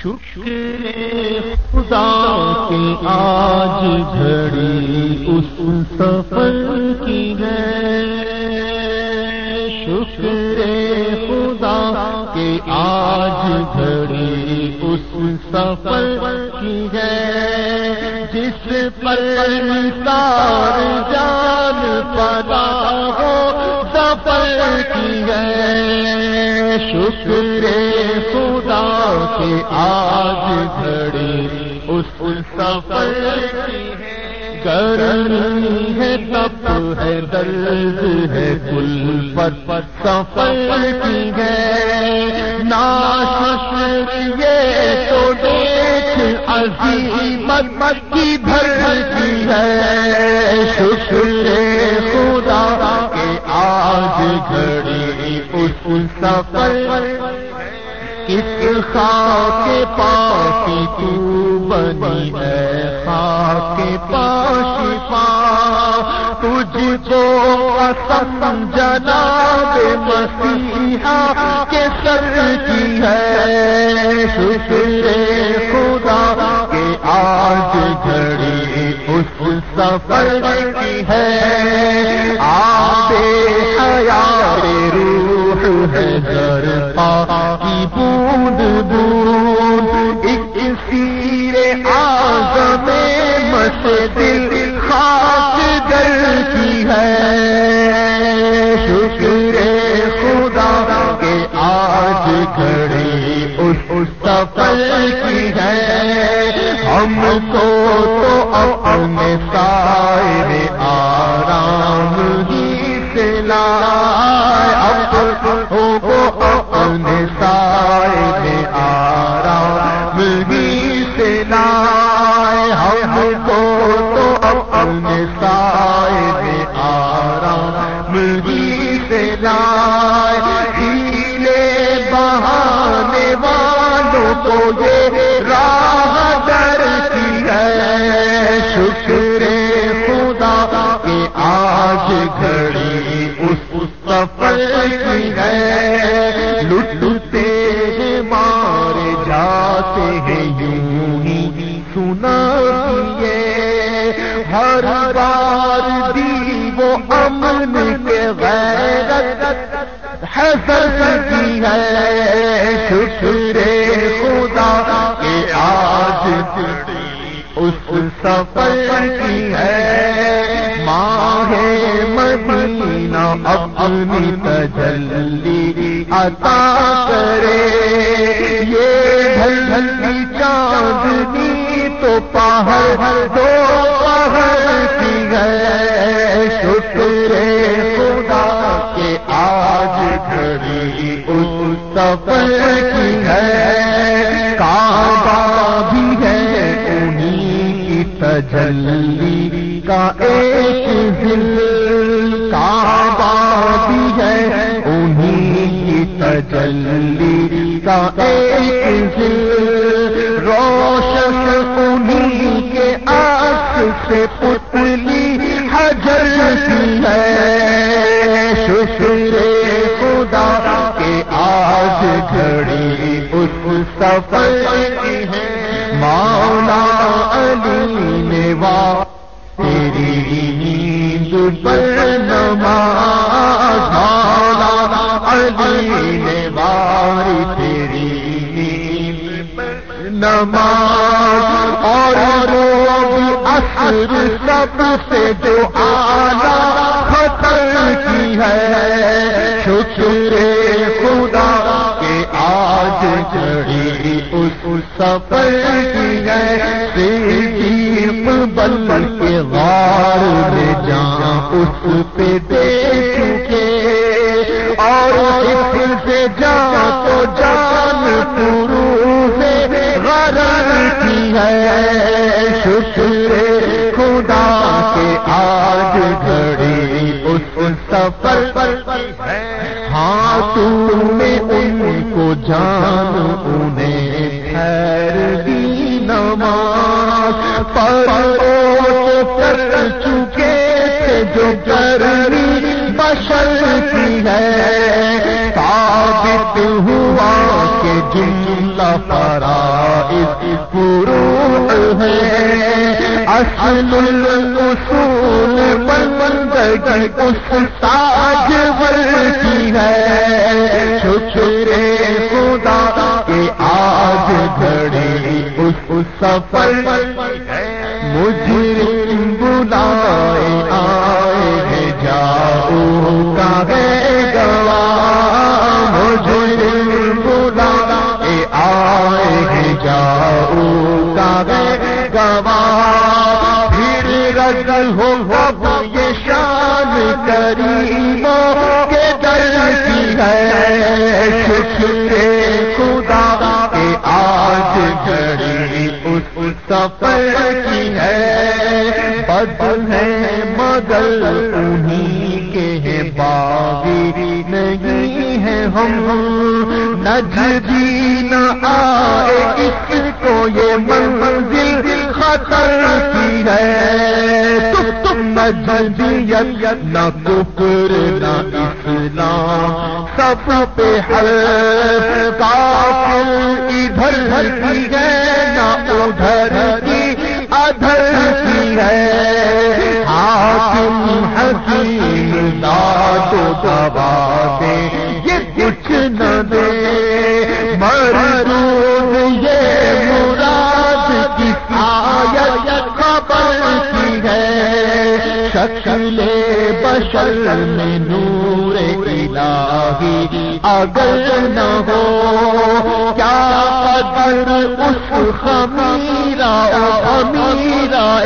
شکر خدا کے آج گھڑی اس سفر کی ہے شکر خدا کے آج گھڑی اس سفر کی ہے جس پر سار جان پتا ہو سفر کی ہے شکر آج گھڑی اس سفر گرمی ہے، تپ ہے، درد ہے کل پر سفر کی ہے۔ ناش یہ تو دیکھ، عظیمت کی بھر کی ہے۔ شکر خدا کے آج گھڑی اس سفر کس خاک پاسی تو بنی ہے، خاک پاسی پا۔ تجھ کو اسم جناب مسیحا کے سر کی ہے۔ شکر خدا کے آج گھڑی اس سفر کی ہے۔ آبے حیات روح ہے ذرا کی بوند ایک سیر آزم مس دل خاک دل کی ہے۔ شکر خدا کے آج گھڑی اس سفر کی ہے۔ ہم کو تو اپنے سائے یہ راہ در کی ہے۔ شکر خدا کے آج گھڑی اس سفر کی ہے۔ لٹتے مارے جاتے ہیں، یوں ہی سنا یہ ہر بار سفر کی ہے۔ ماہ مدینہ اپنی تجلی عطا کرے۔ یہ ڈھلتی تجلی کا ایک دل کعبہ بھی ہے انہیں کی تجلی کا ایک دل روشن انہیں کے آس سے پتلی حجر کی ہے۔ شکر خدا کے آج گھڑی اس سفر کی ہے۔ مولا علی نے وا، تیری نیند پر نماز، مولا علی نے واری تیری نیند پر نماز، اور روز اثر سب سے جو آنا خطر کی ہے، شکر خدا کے آج گھڑی اس سفر کی ہے صدیق بل کے غار میں جان اس پہ دے چکے اور اس سے جان تو جان پورو سے غرض کی ہے۔ شکر خدا کے آج گھڑی اس سفر پر ہاں تو نے ان کو جان انہیں کر چکے تھے جو کرنی بشر کی ہے۔ ثابت ہوا کہ جملہ فروع ہے۔ اصل الاصول بندگی اس تاج کی ہے۔ شکر خدا کہ آج گھڑی اس سفر ہو یہ شان کریموں کے در کی ہے۔ شکر خدا کہ آج گھڑی اس سفر کی ہے۔ بد ہے مگر انہیں کے باغی نہیں ہے ہم۔ نجدی نہ آئے اس کو یہ منزل خطر تم نہ کفر، نہ اسلام۔ سب پہ ہر کافر ادھر کی ہے، نہ ادھر کی ادھر کی ہے۔ حاکم، حکیم داد و دبا دے یہ کچھ نہ دے۔ شکل بشر میں نور الہی۔ اگر نہ ہو، کیا قدر اس خمیرا خمیرا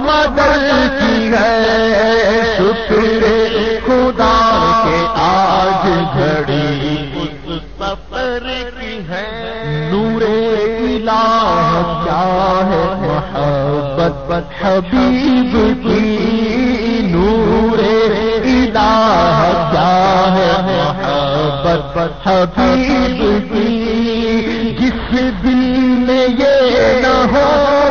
مدر کی ہے۔ شکر خدا کے آج گھڑی سفر کی ہے۔ نور الہ کیا ہے؟ محبت حبیب محبت حبیب کی، جس دل میں یہ نہ ہو،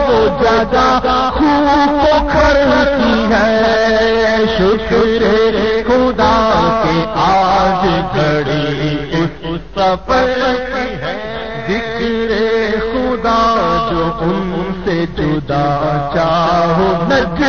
وہ جگہ خوب کھڑتی ہے۔ شکر خدا کے آج گھڑی اس سفر ہے۔ ذکر خدا جو ان سے جدا چاہو نج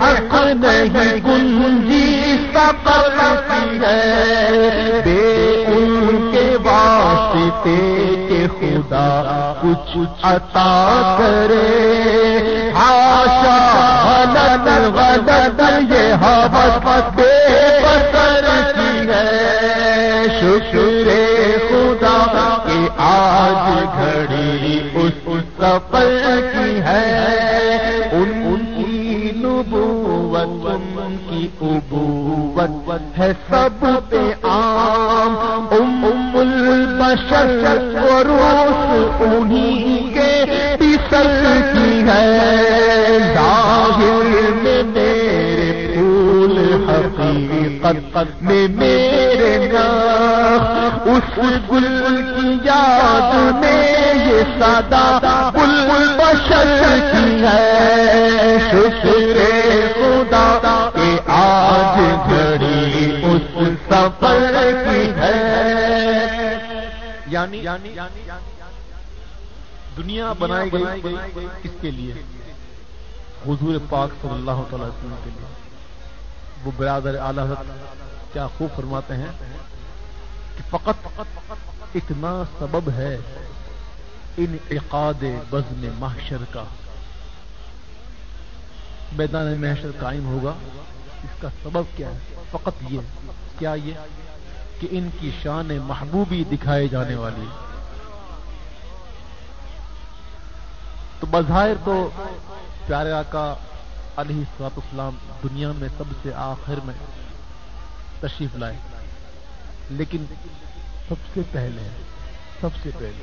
نہیں گنجی سفر کی ہے۔ بے ان کے واسطے کے خدا کچھ عطا کرے۔ آشا غلط غلط یہ حوث بے بسر ہے۔ شکر خدا کہ آج گھڑی اس سفر ہے سب پہ عام، ام البشر وروس انہیں کے پسل کی ہے۔ ظاہر میں میرے پھول حقیقت میں میرے ناخ، اس گل کی یاد میں یہ سادہ سفر کی ہے۔ یعنی-, یعنی-, یعنی دنیا بنائی گئی کس کے لیے۔ حضور پاک صلی اللہ تعالی وسلم کے لیے۔ وہ برادر اعلی حضرت کیا خوب فرماتے ہیں کہ فقط اتنا سبب ہے ان عقاد بزم محشر کا۔ میدان محشر قائم ہوگا۔ اس کا سبب کیا ہے؟ فقط یہ، کیا یہ؟ کہ ان کی شان محبوبی دکھائے جانے والی تو بظاہر تو پیارے آقا علیہ سلاط اسلام دنیا میں سب سے آخر میں تشریف لائے۔ لیکن سب سے پہلے، سب سے پہلے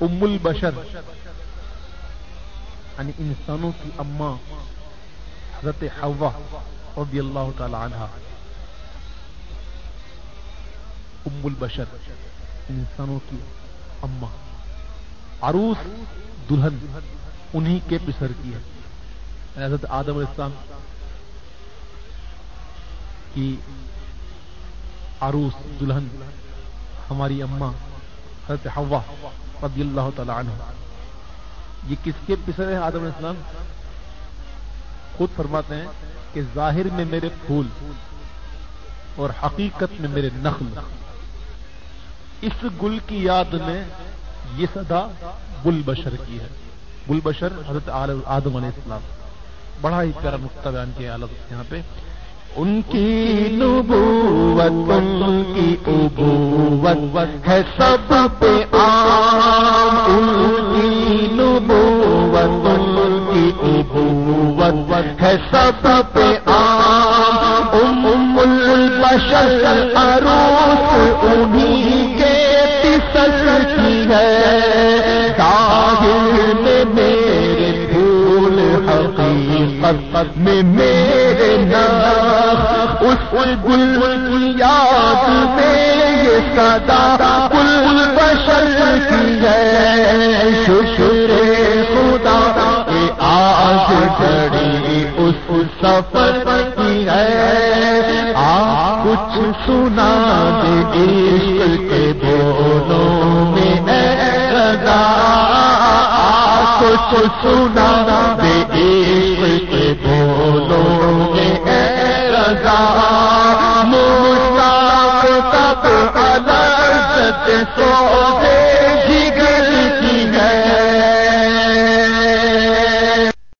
ام البشر یعنی انسانوں کی اما حضرت حوا رضی اللہ تعالی عنہ۔ ام البشر، انسانوں کی اما۔ عروس دلہن، انہی کے پسر کی ہے۔ حضرت آدم علیہ السلام کی عروس دلہن، ہماری اماں حضرت حوا رضی اللہ تعالی عنہ۔ یہ کس کے پسر ہے آدم علیہ السلام؟ خود فرماتے ہیں کہ ظاہر میں میرے پھول اور حقیقت میں میرے نخل۔ اس گل کی یاد میں یہ صدا بل بشر کی ہے۔ بل بشر حضرت آدم علیہ السلام۔ بڑا ہی پیارا نقطہ بیان کیا یہاں پہ۔ ان کی نبوت، ان کی ابوت ہے سب پہ عام سب پہ عام ام البشر عروس انہی کے پسر کی ہے۔ ظاہر میں میرے پھول حقیقت میں میرے نام اس گل یاد میں یہ صدا گل بشر کی ہے۔ شکر خدا آج چڑی سفر کی ہے۔ آ کچھ سنا عشق کے بولوں میں۔ رضا کچھ سنا